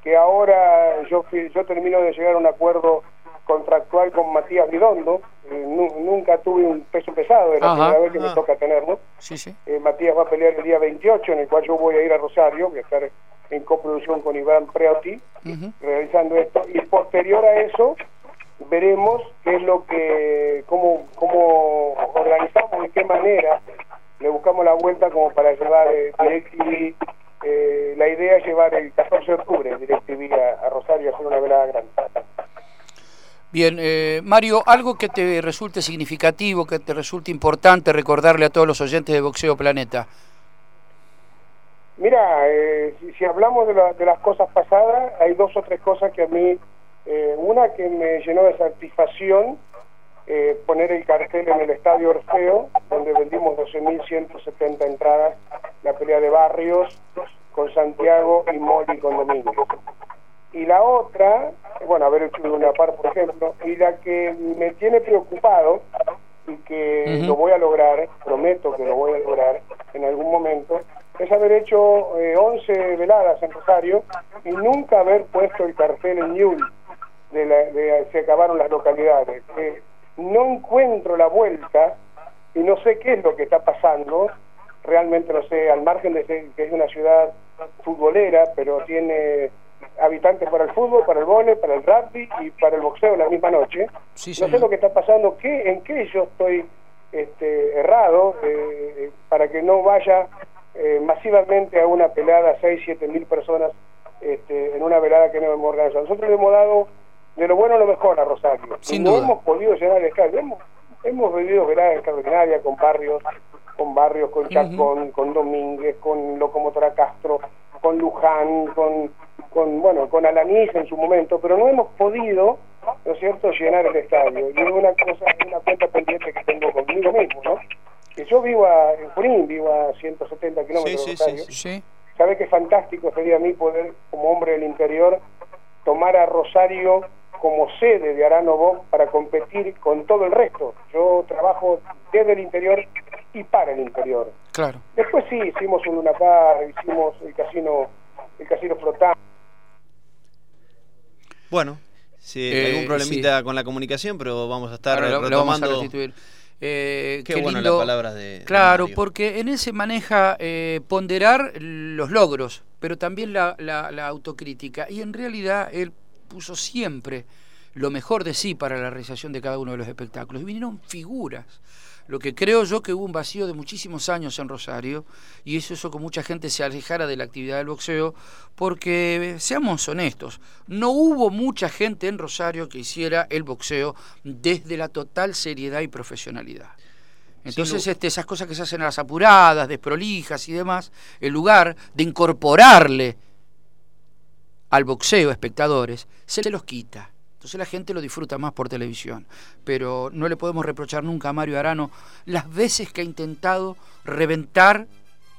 que ahora yo, yo termino de llegar a un acuerdo contractual con Matías Ridondo, eh, nunca tuve un peso pesado, es la primera vez que me toca tenerlo. Eh, Matías va a pelear el día 28, en el cual yo voy a ir a Rosario, voy a estar en coproducción con Iván Preoti, realizando esto, y posterior a eso veremos qué es lo que, cómo, cómo organizamos, de qué manera le buscamos la vuelta como para llevar eh, DirecTV, eh, la idea es llevar el 14 de octubre DirecTV a, a Rosario a hacer una velada grande. Bien, eh, Mario, algo que te resulte significativo, que te resulte importante recordarle a todos los oyentes de Boxeo Planeta. Mira, eh, si, hablamos de, las cosas pasadas, hay dos o tres cosas que a mí, eh, una que me llenó de satisfacción, poner el cartel en el Estadio Orfeo, donde vendimos 12.170 entradas, la pelea de barrios con Santiago y Moli con Domingo y la otra, bueno, haber hecho una par, por ejemplo, y la que me tiene preocupado y que lo voy a lograr, prometo que lo voy a lograr en algún momento, es haber hecho eh, 11 veladas en Rosario y nunca haber puesto el cartel en Newell de, la, de se acabaron las localidades. Eh, no encuentro la vuelta y no sé qué es lo que está pasando, realmente no sé, al margen de que es una ciudad futbolera, pero tiene habitantes para el fútbol, para el vóley, para el rugby y para el boxeo la misma noche. no sé lo que está pasando, qué, en qué yo estoy este, errado eh, para que no vaya eh, masivamente a una pelada 6, 7 mil personas este, en una velada que no hemos organizado. Nosotros le hemos dado de lo bueno a lo mejor a Rosario. no hemos podido llenar el estadio. Hemos, hemos vivido veladas extraordinarias con barrios, con barrios, con Chacón, con Domínguez, con Locomotora Castro, con Luján, con con bueno con Alanis en su momento, pero no hemos podido, ¿no es cierto?, llenar el estadio. Y es una cosa, una cuenta pendiente que tengo conmigo mismo, ¿no? Que yo vivo en Junín, vivo a 170 kilómetros de Rosario. Sí, sí, ¿Sabe qué fantástico sería a mí poder, como hombre del interior, tomar a Rosario como sede de Arano para competir con todo el resto? Yo trabajo desde el interior y para el interior. Claro. Después sí, hicimos un Lunapar, hicimos el casino el casino flotante bueno, sí, hay algún eh, problemita con la comunicación, pero vamos a estar retomando. Eh, qué, bueno la palabra de. Claro, porque en él se maneja eh, ponderar los logros, pero también la, la, autocrítica. Y en realidad él puso siempre lo mejor de sí para la realización de cada uno de los espectáculos. Y vinieron figuras lo que creo yo que hubo un vacío de muchísimos años en Rosario y eso hizo que mucha gente se alejara de la actividad del boxeo porque, seamos honestos, no hubo mucha gente en Rosario que hiciera el boxeo desde la total seriedad y profesionalidad. Entonces, este, esas cosas que se hacen a las apuradas, desprolijas y demás, en lugar de incorporarle al boxeo espectadores, se le los quita. Entonces la gente lo disfruta más por televisión. Pero no le podemos reprochar nunca a Mario Arano las veces que ha intentado reventar.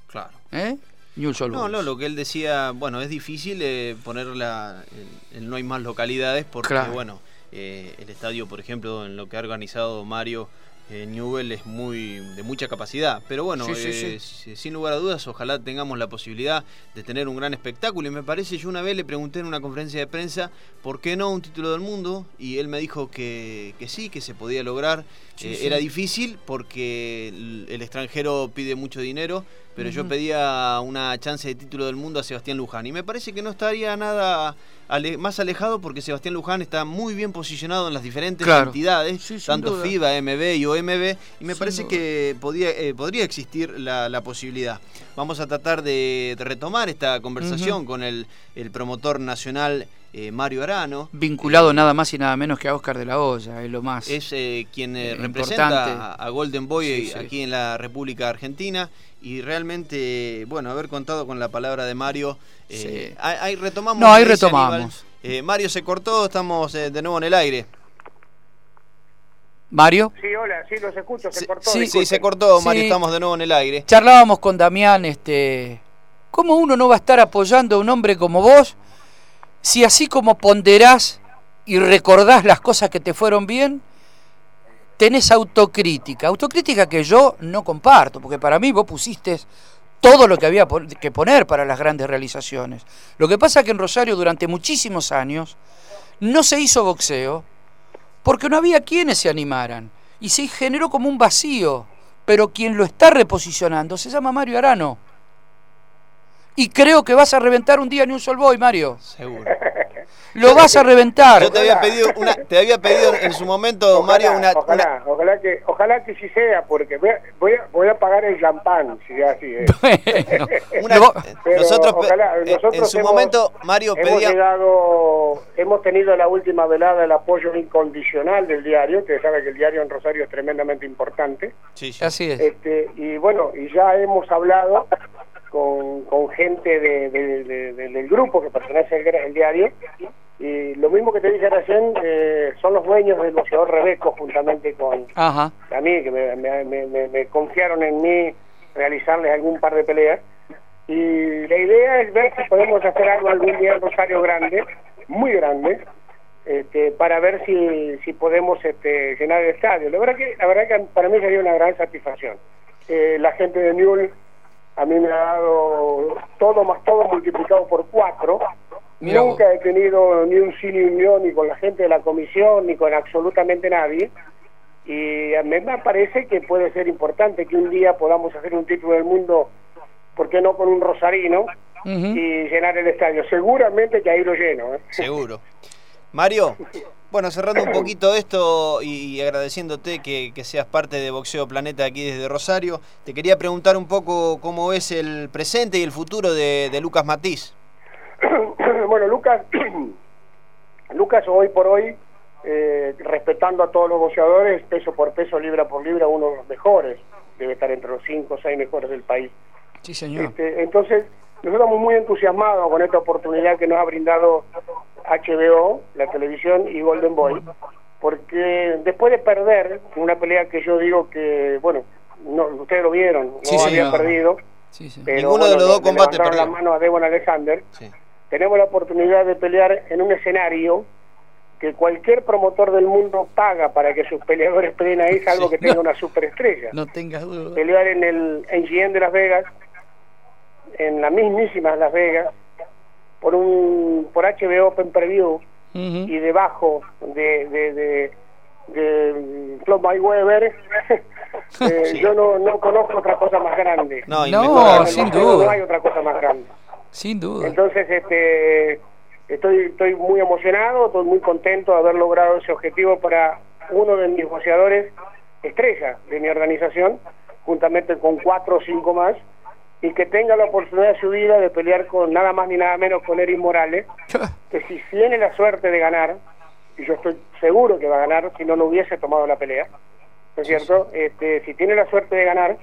Claro. ¿eh? No, no, lo que él decía, bueno, es difícil eh, ponerla, no hay más localidades porque, bueno, eh, el estadio, por ejemplo, en lo que ha organizado Mario eh, Newell es muy de mucha capacidad. Pero bueno, eh, sin lugar a dudas, ojalá tengamos la posibilidad de tener un gran espectáculo. Y me parece, yo una vez le pregunté en una conferencia de prensa, ¿por qué no un título del mundo? Y él me dijo que, que sí, que se podía lograr. Eh, era difícil porque el, extranjero pide mucho dinero, pero yo pedía una chance de título del mundo a Sebastián Luján. Y me parece que no estaría nada más alejado porque Sebastián Luján está muy bien posicionado en las diferentes entidades, tanto FIBA, MB y OMB, y me parece que podía, eh, podría existir la, posibilidad. Vamos a tratar de, retomar esta conversación con el, promotor nacional. Eh, Mario Arano. Vinculado eh, nada más y nada menos que a Oscar de la Hoya, es lo más. Es quien representa a, Golden Boy aquí en la República Argentina y realmente, bueno, haber contado con la palabra de Mario. Eh, ahí, retomamos. No, ahí retomamos. Eh, Mario se cortó, estamos eh, de nuevo en el aire. Mario. Sí, hola, sí, los escucho, se cortó. Sí, sí, se cortó, Mario, estamos de nuevo en el aire. Charlábamos con Damián, este, ¿cómo uno no va a estar apoyando a un hombre como vos si así como ponderás y recordás las cosas que te fueron bien, tenés autocrítica, autocrítica que yo no comparto, porque para mí vos pusiste todo lo que había que poner para las grandes realizaciones. Lo que pasa es que en Rosario durante muchísimos años no se hizo boxeo porque no había quienes se animaran y se generó como un vacío, pero quien lo está reposicionando se llama Mario Arano. Y creo que vas a reventar un día ni un sol boy, Mario. Seguro. <laughs> Lo vas a reventar. Yo te había pedido, una, te había pedido en su momento, Mario, una ojalá, Ojalá que, ojalá que sí sea, porque voy a, voy a, voy a pagar el champán, si es así. ¿eh? <laughs> Bueno, <laughs> nosotros, nosotros, en su momento, Mario hemos pedía... Llegado, hemos tenido la última velada el apoyo incondicional del diario, Ustedes saben que el diario en Rosario es tremendamente importante. Sí, sí. Así es. Este, y bueno, y ya hemos hablado con, con gente de, del grupo que pertenece al, diario. Y lo mismo que te dije recién, eh, son los dueños del boxeador Rebeco, juntamente con a mí, que me, me, confiaron en mí realizarles algún par de peleas. Y la idea es ver si podemos hacer algo algún día en Rosario grande, muy grande, este, para ver si, si podemos este, llenar el estadio. La verdad que la verdad que para mí sería una gran satisfacción. Eh, la gente de Newell a mí me ha dado todo más todo multiplicado por cuatro. Nunca he tenido ni un sí ni un ni con la gente de la comisión, ni con absolutamente nadie. Y a mí me parece que puede ser importante que un día podamos hacer un título del mundo, ¿por qué no con un rosarino? Y llenar el estadio. Seguramente que ahí lo lleno. ¿eh? Seguro. <laughs> Mario, bueno, cerrando un poquito esto y agradeciéndote que, seas parte de Boxeo Planeta aquí desde Rosario, te quería preguntar un poco cómo es el presente y el futuro de, Lucas Matiz. <clears throat> bueno, Lucas, <clears throat> Lucas hoy por hoy, eh, respetando a todos los boxeadores, peso por peso, libra por libra, uno de los mejores, debe estar entre los cinco o seis mejores del país. Sí, señor. Este, entonces, nosotros estamos muy entusiasmados con esta oportunidad que nos ha brindado HBO, la televisión y Golden Boy, porque después de perder una pelea que yo digo que, bueno, no, ustedes lo vieron, no había perdido, pero ninguno de los dos combates perdió. la mano a Devon Alexander. Tenemos la oportunidad de pelear en un escenario que cualquier promotor del mundo paga para que sus peleadores peleen ahí, salvo que tenga una superestrella. No tengas duda. Pelear en el en de Las Vegas, en la mismísima Las Vegas, por un por HBO Open Preview y debajo de de, de, de Club My Weber eh, <laughs> yo no, no conozco otra cosa más grande. No, no sin duda. No hay otra cosa más grande. Sin duda. Entonces este estoy estoy muy emocionado estoy muy contento de haber logrado ese objetivo para uno de mis boxeadores estrella de mi organización juntamente con cuatro o cinco más y que tenga la oportunidad de su vida de pelear con nada más ni nada menos con Eric Morales, que si tiene la suerte de ganar, y yo estoy seguro que va a ganar, si no, no hubiese tomado la pelea, ¿no es cierto? Este, si tiene la suerte de ganar,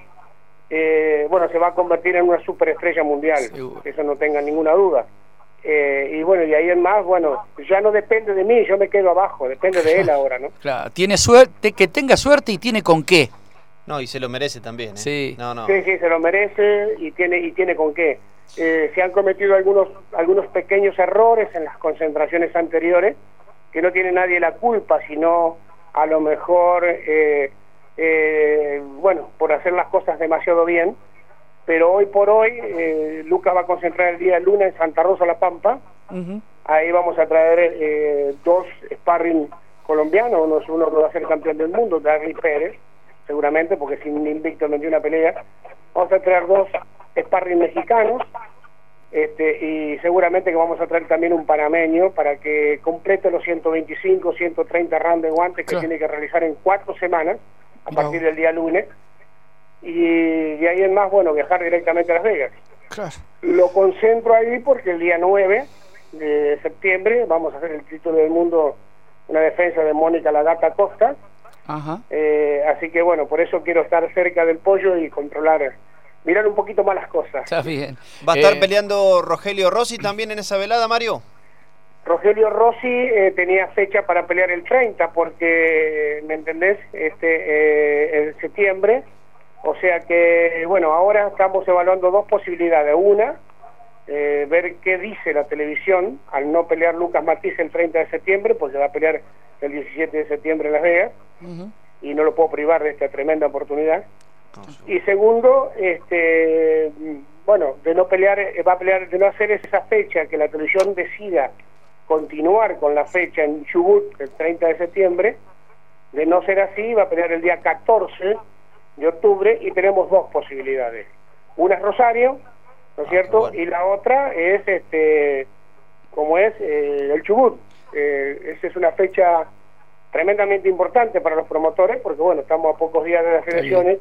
eh, bueno, se va a convertir en una superestrella mundial, eso no tenga ninguna duda. Eh, y bueno, y ahí en más, bueno, ya no depende de mí, yo me quedo abajo, depende de él <laughs> ahora, ¿no? Claro, tiene suerte, que tenga suerte y tiene con qué. No, y se lo merece también. ¿eh? Sí. No, no. sí, sí, se lo merece y tiene y tiene con qué. Eh, se han cometido algunos algunos pequeños errores en las concentraciones anteriores que no tiene nadie la culpa, sino a lo mejor, eh, eh, bueno, por hacer las cosas demasiado bien. Pero hoy por hoy, eh, Lucas va a concentrar el día de luna en Santa Rosa La Pampa. Ahí vamos a traer dos sparring colombianos, uno, uno va a ser campeón del mundo, Darry Pérez, seguramente, porque sin invicto no dio una pelea. Vamos a traer dos sparring mexicanos este, y seguramente que vamos a traer también un panameño para que complete los 125, 130 rounds de guantes que tiene que realizar en cuatro semanas a partir del día lunes. Y de ahí en más, bueno, viajar directamente a Las Vegas. Lo concentro ahí porque el día 9 de septiembre vamos a hacer el título del mundo, una defensa de Mónica Lagata Costa eh, así que bueno, por eso quiero estar cerca del pollo y controlar, mirar un poquito más las cosas. Está bien. ¿Va a estar eh, peleando Rogelio Rossi también en esa velada, Mario? Rogelio Rossi eh, tenía fecha para pelear el 30 porque, ¿me entendés? Este, en septiembre. O sea que, bueno, ahora estamos evaluando dos posibilidades. Una, ver qué dice la televisión al no pelear Lucas Matiz el 30 de septiembre, porque va a pelear el 17 de septiembre en Las Vegas y no lo puedo privar de esta tremenda oportunidad. Y segundo, este, bueno, de no pelear, eh, va a pelear, de no hacer esa fecha que la televisión decida continuar con la fecha en Chubut el 30 de septiembre, de no ser así, va a pelear el día 14 de octubre y tenemos dos posibilidades. Una es Rosario ¿no es ah, cierto? Y la otra es, este, como es eh, el Chubut. Eh, esa es una fecha tremendamente importante para los promotores, porque bueno, estamos a pocos días de las elecciones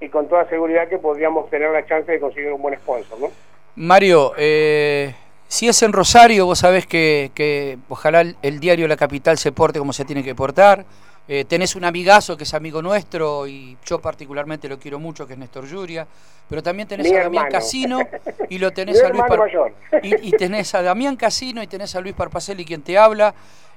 y con toda seguridad que podríamos tener la chance de conseguir un buen sponsor, ¿no? Mario, eh, si es en Rosario, vos sabés que, que ojalá el, diario La Capital se porte como se tiene que portar. Eh, tenés un amigazo que es amigo nuestro y yo particularmente lo quiero mucho, que es Néstor Yuria, pero también tenés a Damián Casino <laughs> y lo tenés a Luis y, y, tenés a Damián Casino y tenés a Luis Parpacelli quien te habla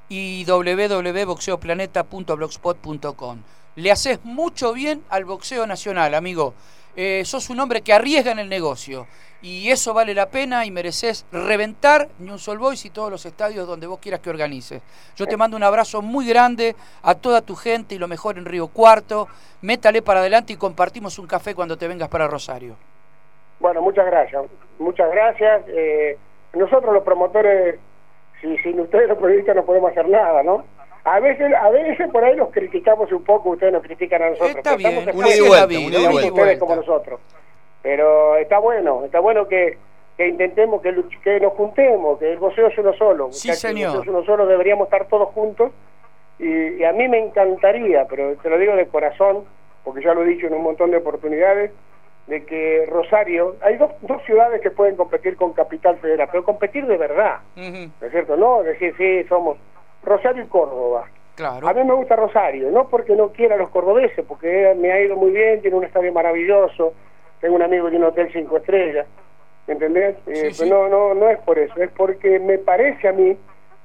y www.boxeoplaneta.blogspot.com. Le haces mucho bien al boxeo nacional, amigo. Eh, sos un hombre que arriesga en el negocio y eso vale la pena y mereces reventar New Soul Boys y todos los estadios donde vos quieras que organices. Yo te mando un abrazo muy grande a toda tu gente y lo mejor en Río Cuarto. Métale para adelante y compartimos un café cuando te vengas para Rosario. Bueno, muchas gracias. Muchas gracias. Eh, nosotros los promotores si sin ustedes los periodistas no podemos hacer nada, ¿no? A veces, a veces por ahí los criticamos un poco, ustedes nos critican a nosotros. Está bien, una ustedes como nosotros. Pero está bueno, está bueno que, que intentemos, que, que nos juntemos, que el boxeo es uno solo. Sí, señor. El es uno solo, deberíamos estar todos juntos. Y, y a mí me encantaría, pero te lo digo de corazón, porque ya lo he dicho en un montón de oportunidades, de que Rosario, hay dos, dos ciudades que pueden competir con Capital Federal, pero competir de verdad, ¿no es cierto? No decir, sí, somos Rosario y Córdoba. Claro. A mí me gusta Rosario, no porque no quiera a los cordobeses, porque me ha ido muy bien, tiene un estadio maravilloso, tengo un amigo tiene un hotel cinco estrellas, ¿entendés? Eh, no, no, no es por eso, es porque me parece a mí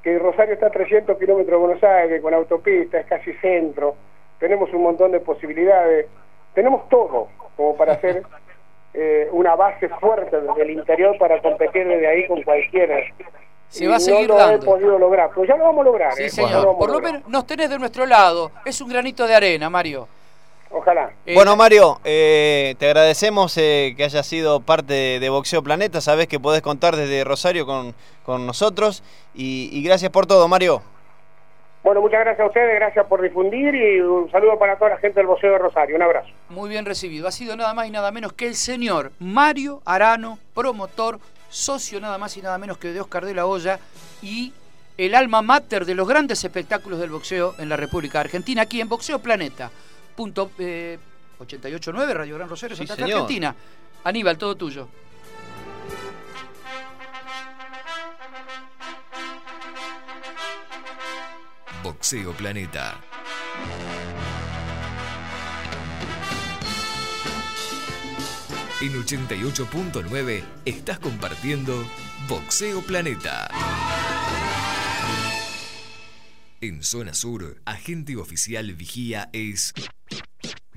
que Rosario está a 300 kilómetros de Buenos Aires, con autopista, es casi centro, tenemos un montón de posibilidades, tenemos todo, como para <laughs> hacer eh, una base fuerte desde el interior para competir desde ahí con cualquiera. Se va a seguir no dando. Lo podido lograr, pero ya lo vamos a lograr. Sí, ¿eh? señor. Por lo menos nos tenés de nuestro lado. Es un granito de arena, Mario. Ojalá. Eh, bueno, Mario, te agradecemos que hayas sido parte de, Boxeo Planeta. Sabes que podés contar desde Rosario con, con nosotros. Y, y gracias por todo, Mario. Bueno, muchas gracias a ustedes, gracias por difundir y un saludo para toda la gente del Boxeo de Rosario. Un abrazo. Muy bien recibido. Ha sido nada más y nada menos que el señor Mario Arano, promotor, socio nada más y nada menos que de Oscar de la Hoya y el alma mater de los grandes espectáculos del boxeo en la República Argentina, aquí en Boxeo Planeta. Punto, 889, eh, Radio Gran Rosario, Santa Fe, Argentina. Aníbal, todo tuyo. Boxeo Planeta. En 88.9 estás compartiendo Boxeo Planeta. En zona sur, agente oficial vigía es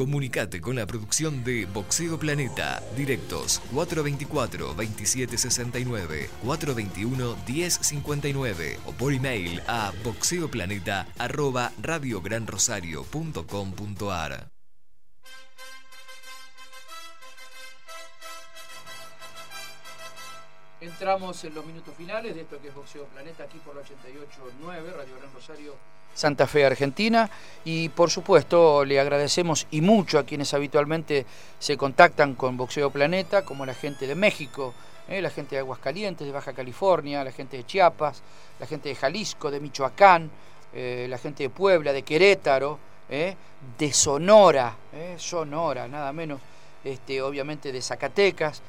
Comunicate con la producción de Boxeo Planeta. Directos 424-2769, 421-1059 o por email a boxeoplaneta.radiogranrosario.com.ar. Entramos en los minutos finales de esto que es Boxeo Planeta aquí por la 88.9, Radio Gran Rosario, Santa Fe, Argentina. Y por supuesto le agradecemos y mucho a quienes habitualmente se contactan con Boxeo Planeta, como la gente de México, eh, la gente de Aguascalientes, de Baja California, la gente de Chiapas, la gente de Jalisco, de Michoacán, eh, la gente de Puebla, de Querétaro, eh, de Sonora, Sonora, nada menos, este, obviamente de Zacatecas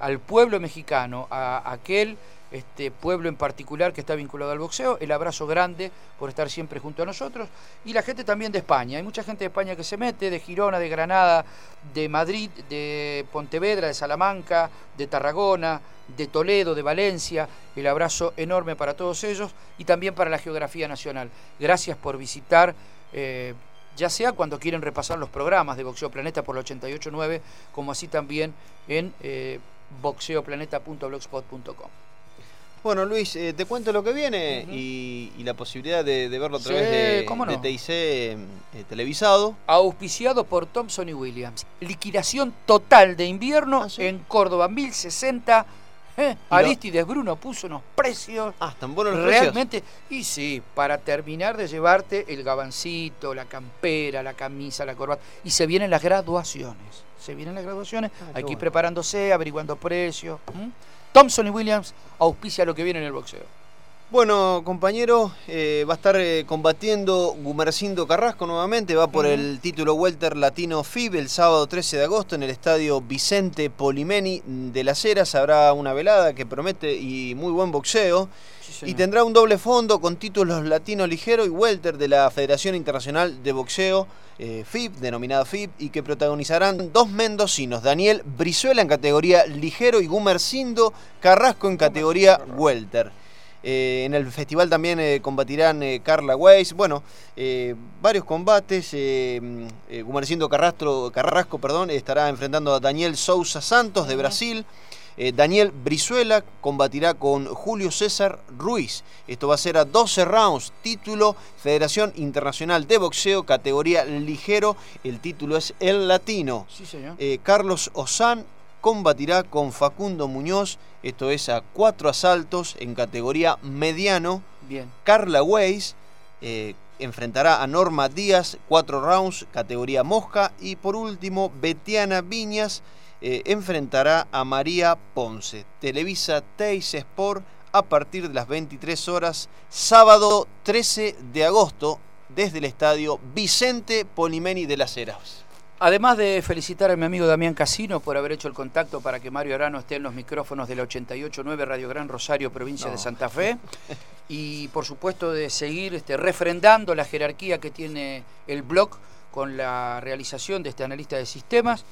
al pueblo mexicano, a, aquel este pueblo en particular que está vinculado al boxeo, el abrazo grande por estar siempre junto a nosotros y la gente también de España. Hay mucha gente de España que se mete, de Girona, de Granada, de Madrid, de Pontevedra, de Salamanca, de Tarragona, de Toledo, de Valencia. El abrazo enorme para todos ellos y también para la geografía nacional. Gracias por visitar. Eh, ya sea cuando quieren repasar los programas de Boxeo Planeta por el 88.9, como así también en eh, boxeoplaneta.blogspot.com. Bueno, Luis, eh, te cuento lo que viene y, la posibilidad de, verlo a través de, TIC eh, televisado. Auspiciado por Thompson y Williams. Liquidación total de invierno ah, en Córdoba, 1060 ¿Eh? Aristides Bruno puso unos precios. Ah, están buenos los realmente, Y sí, para terminar de llevarte el gabancito, la campera, la camisa, la corbata. Y se vienen las graduaciones. Se vienen las graduaciones. Ah, Hay que ir preparándose, averiguando precios. Thompson y Williams auspicia lo que viene en el boxeo. Bueno, compañero, eh, va a estar eh, combatiendo Gumercindo Carrasco nuevamente, va por el título Welter Latino FIB el sábado 13 de agosto en el estadio Vicente Polimeni de Las Heras. Habrá una velada que promete y muy buen boxeo. y tendrá un doble fondo con títulos latino ligero y welter de la Federación Internacional de Boxeo eh, FIB, denominada FIB, y que protagonizarán dos mendocinos, Daniel Brizuela en categoría ligero y Gumercindo Carrasco en categoría welter. Eh, en el festival también eh, combatirán eh, Carla Weiss. Bueno, varios combates. Gumercindo Carrastro, Carrasco perdón, estará enfrentando a Daniel Sousa Santos de Brasil. Daniel Brizuela combatirá con Julio César Ruiz. Esto va a ser a 12 rounds. Título Federación Internacional de Boxeo, categoría ligero. El título es El Latino. Sí, señor. Carlos Ozán combatirá con Facundo Muñoz, esto es a cuatro asaltos en categoría mediano. Bien. Carla Weiss eh, enfrentará a Norma Díaz, cuatro rounds, categoría mosca. Y por último, Betiana Viñas eh, enfrentará a María Ponce. Televisa Teis Sport a partir de las 23 horas, sábado 13 de agosto, desde el estadio Vicente Polimeni de las Heras. Además de felicitar a mi amigo Damián Casino por haber hecho el contacto para que Mario Arano esté en los micrófonos del 88.9 Radio Gran Rosario, provincia de Santa Fe, <laughs> y por supuesto de seguir este, refrendando la jerarquía que tiene el blog con la realización de este analista de sistemas,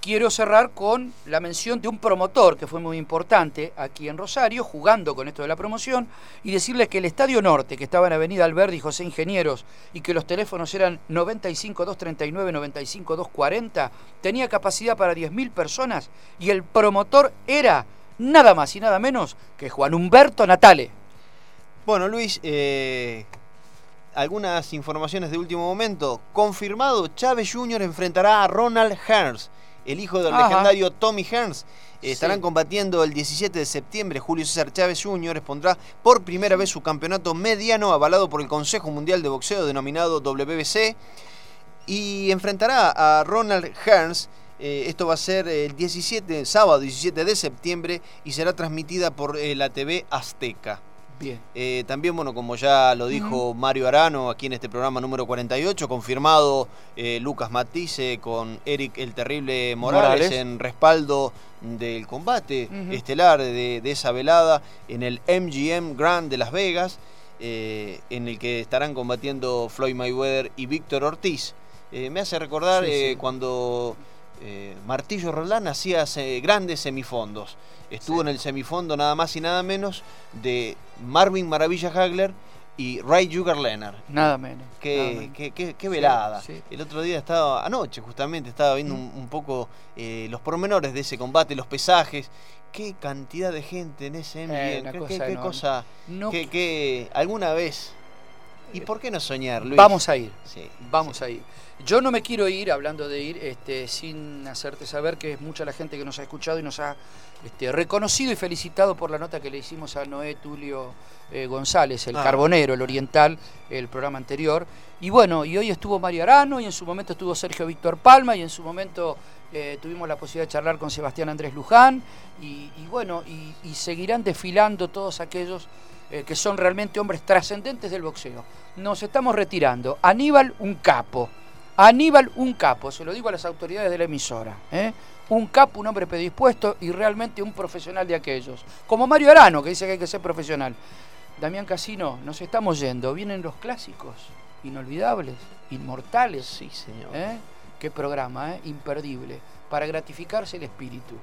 quiero cerrar con la mención de un promotor que fue muy importante aquí en Rosario, jugando con esto de la promoción, y decirles que el Estadio Norte, que estaba en Avenida Alberdi y José Ingenieros, y que los teléfonos eran 95239, 95240, tenía capacidad para 10.000 personas, y el promotor era nada más y nada menos que Juan Humberto Natale. Bueno, Luis, eh, algunas informaciones de último momento. Confirmado, Chávez Jr. enfrentará a Ronald Hearns el hijo del legendario Tommy Hearns. estarán combatiendo el 17 de septiembre. Julio César Chávez Jr. expondrá por primera vez su campeonato mediano avalado por el Consejo Mundial de Boxeo denominado WBC y enfrentará a Ronald Hearns. Eh, esto va a ser el 17, sábado 17 de septiembre y será transmitida por eh, la TV Azteca. Eh, también, bueno, como ya lo dijo Mario Arano aquí en este programa número 48, confirmado eh, Lucas Matisse con Eric el Terrible Morales, en respaldo del combate estelar de, esa velada en el MGM Grand de Las Vegas, eh, en el que estarán combatiendo Floyd Mayweather y Víctor Ortiz. me hace recordar cuando Martillo Roland hacía grandes semifondos. Estuvo en el semifondo nada más y nada menos de Marvin Maravilla Hagler y Ray Jugar Leonard. Nada menos. Qué, qué, velada. El otro día estaba, anoche justamente, estaba viendo un, poco eh, los pormenores de ese combate, los pesajes. Qué cantidad de gente en ese eh, qué, cosa. que, alguna vez ¿Y por qué no soñar, Luis? Vamos a ir. Sí, vamos a ir. Yo no me quiero ir, hablando de ir, este, sin hacerte saber que es mucha la gente que nos ha escuchado y nos ha este, reconocido y felicitado por la nota que le hicimos a Noé Tulio eh, González, el ah. carbonero, el oriental, el programa anterior. Y bueno, y hoy estuvo Mario Arano, y en su momento estuvo Sergio Víctor Palma, y en su momento eh, tuvimos la posibilidad de charlar con Sebastián Andrés Luján, y, bueno, y, seguirán desfilando todos aquellos eh, que son realmente hombres trascendentes del boxeo. Nos estamos retirando. Aníbal, un capo Aníbal, un capo, se lo digo a las autoridades de la emisora. ¿eh? Un capo, un hombre predispuesto y realmente un profesional de aquellos. Como Mario Arano, que dice que hay que ser profesional. Damián Casino, nos estamos yendo. Vienen los clásicos, inolvidables, inmortales. Sí, señor. ¿Eh? Qué programa, ¿eh? imperdible, para gratificarse el espíritu.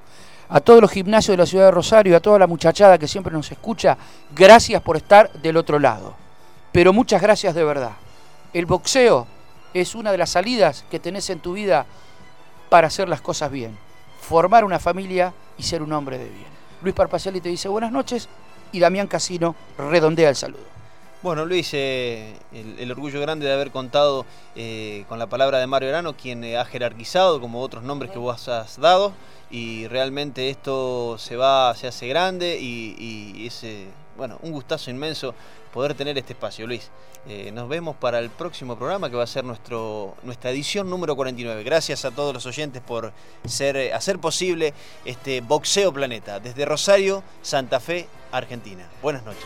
A todos los gimnasios de la ciudad de Rosario y a toda la muchachada que siempre nos escucha, gracias por estar del otro lado. Pero muchas gracias de verdad. El boxeo es una de las salidas que tenés en tu vida para hacer las cosas bien. Formar una familia y ser un hombre de bien. Luis Parpacelli te dice buenas noches y Damián Casino redondea el saludo. Bueno, Luis, eh, el, orgullo grande de haber contado eh, con la palabra de Mario Arano, quien eh, ha jerarquizado como otros nombres que vos has dado, y realmente esto se va, se hace grande y, y es bueno, un gustazo inmenso poder tener este espacio, Luis. Eh, nos vemos para el próximo programa que va a ser nuestro, nuestra edición número 49. Gracias a todos los oyentes por ser, eh, hacer posible este Boxeo Planeta desde Rosario, Santa Fe, Argentina. Buenas noches.